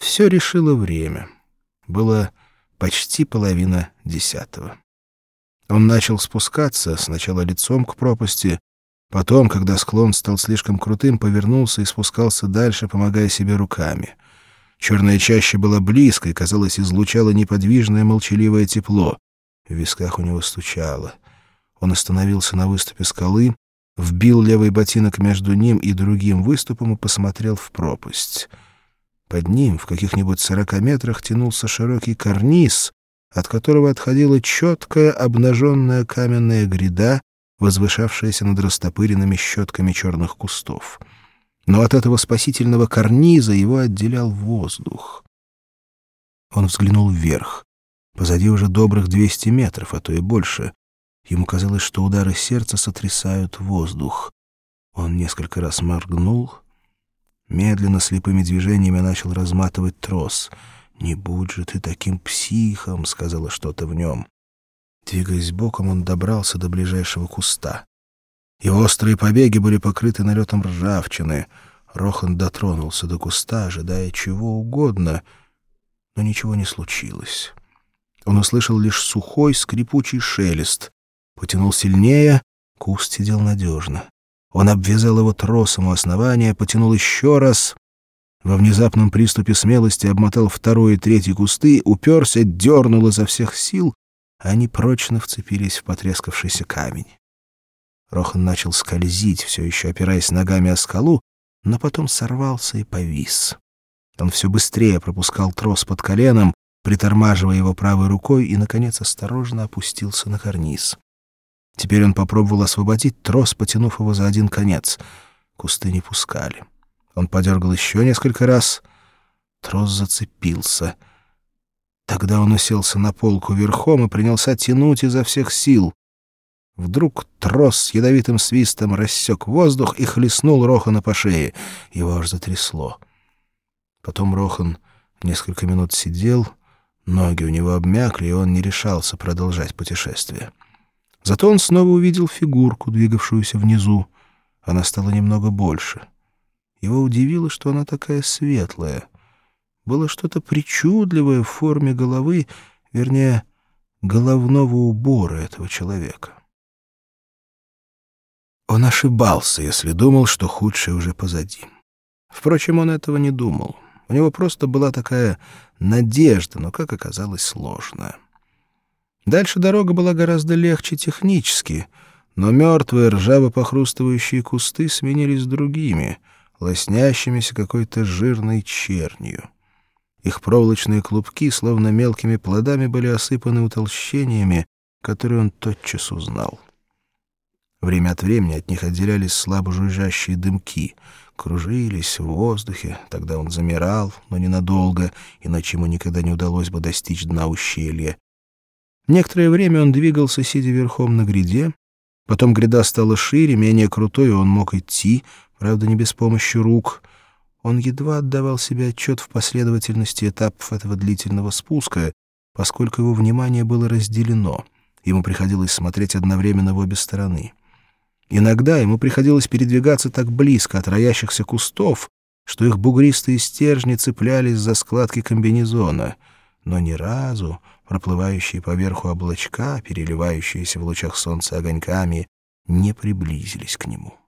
Все решило время. Было почти половина десятого. Он начал спускаться, сначала лицом к пропасти, потом, когда склон стал слишком крутым, повернулся и спускался дальше, помогая себе руками. Черная чаща была близко и, казалось, излучала неподвижное молчаливое тепло. В висках у него стучало. Он остановился на выступе скалы, вбил левый ботинок между ним и другим выступом и посмотрел в пропасть. Под ним, в каких-нибудь сорока метрах, тянулся широкий карниз, от которого отходила четкая обнаженная каменная гряда, возвышавшаяся над растопыренными щетками черных кустов. Но от этого спасительного карниза его отделял воздух. Он взглянул вверх. Позади уже добрых двести метров, а то и больше. Ему казалось, что удары сердца сотрясают воздух. Он несколько раз моргнул, медленно слепыми движениями начал разматывать трос — «Не будь же ты таким психом», — сказала что-то в нем. Двигаясь боком, он добрался до ближайшего куста. Его острые побеги были покрыты налетом ржавчины. Рохан дотронулся до куста, ожидая чего угодно, но ничего не случилось. Он услышал лишь сухой, скрипучий шелест. Потянул сильнее, куст сидел надежно. Он обвязал его тросом у основания, потянул еще раз. Во внезапном приступе смелости обмотал второй и третий кусты, уперся, дернул изо всех сил, они прочно вцепились в потрескавшийся камень. Рохан начал скользить, все еще опираясь ногами о скалу, но потом сорвался и повис. Он все быстрее пропускал трос под коленом, притормаживая его правой рукой, и, наконец, осторожно опустился на карниз. Теперь он попробовал освободить трос, потянув его за один конец. Кусты не пускали. Он подергал еще несколько раз. Трос зацепился. Тогда он уселся на полку верхом и принялся тянуть изо всех сил. Вдруг трос с ядовитым свистом рассек воздух и хлестнул Рохана по шее. Его аж затрясло. Потом Рохан несколько минут сидел, ноги у него обмякли, и он не решался продолжать путешествие. Зато он снова увидел фигурку, двигавшуюся внизу. Она стала немного больше — его удивило, что она такая светлая. Было что-то причудливое в форме головы, вернее, головного убора этого человека. Он ошибался, если думал, что худшее уже позади. Впрочем, он этого не думал. У него просто была такая надежда, но, как оказалось, сложная. Дальше дорога была гораздо легче технически, но мертвые ржаво-похрустывающие кусты сменились другими — лоснящимися какой-то жирной чернью. Их проволочные клубки, словно мелкими плодами, были осыпаны утолщениями, которые он тотчас узнал. Время от времени от них отделялись слабо жужжащие дымки, кружились в воздухе, тогда он замирал, но ненадолго, иначе ему никогда не удалось бы достичь дна ущелья. Некоторое время он двигался, сидя верхом на гряде, потом гряда стала шире, менее крутой, и он мог идти, правда, не без помощи рук. Он едва отдавал себе отчет в последовательности этапов этого длительного спуска, поскольку его внимание было разделено. Ему приходилось смотреть одновременно в обе стороны. Иногда ему приходилось передвигаться так близко от роящихся кустов, что их бугристые стержни цеплялись за складки комбинезона, но ни разу проплывающие поверху облачка, переливающиеся в лучах солнца огоньками, не приблизились к нему.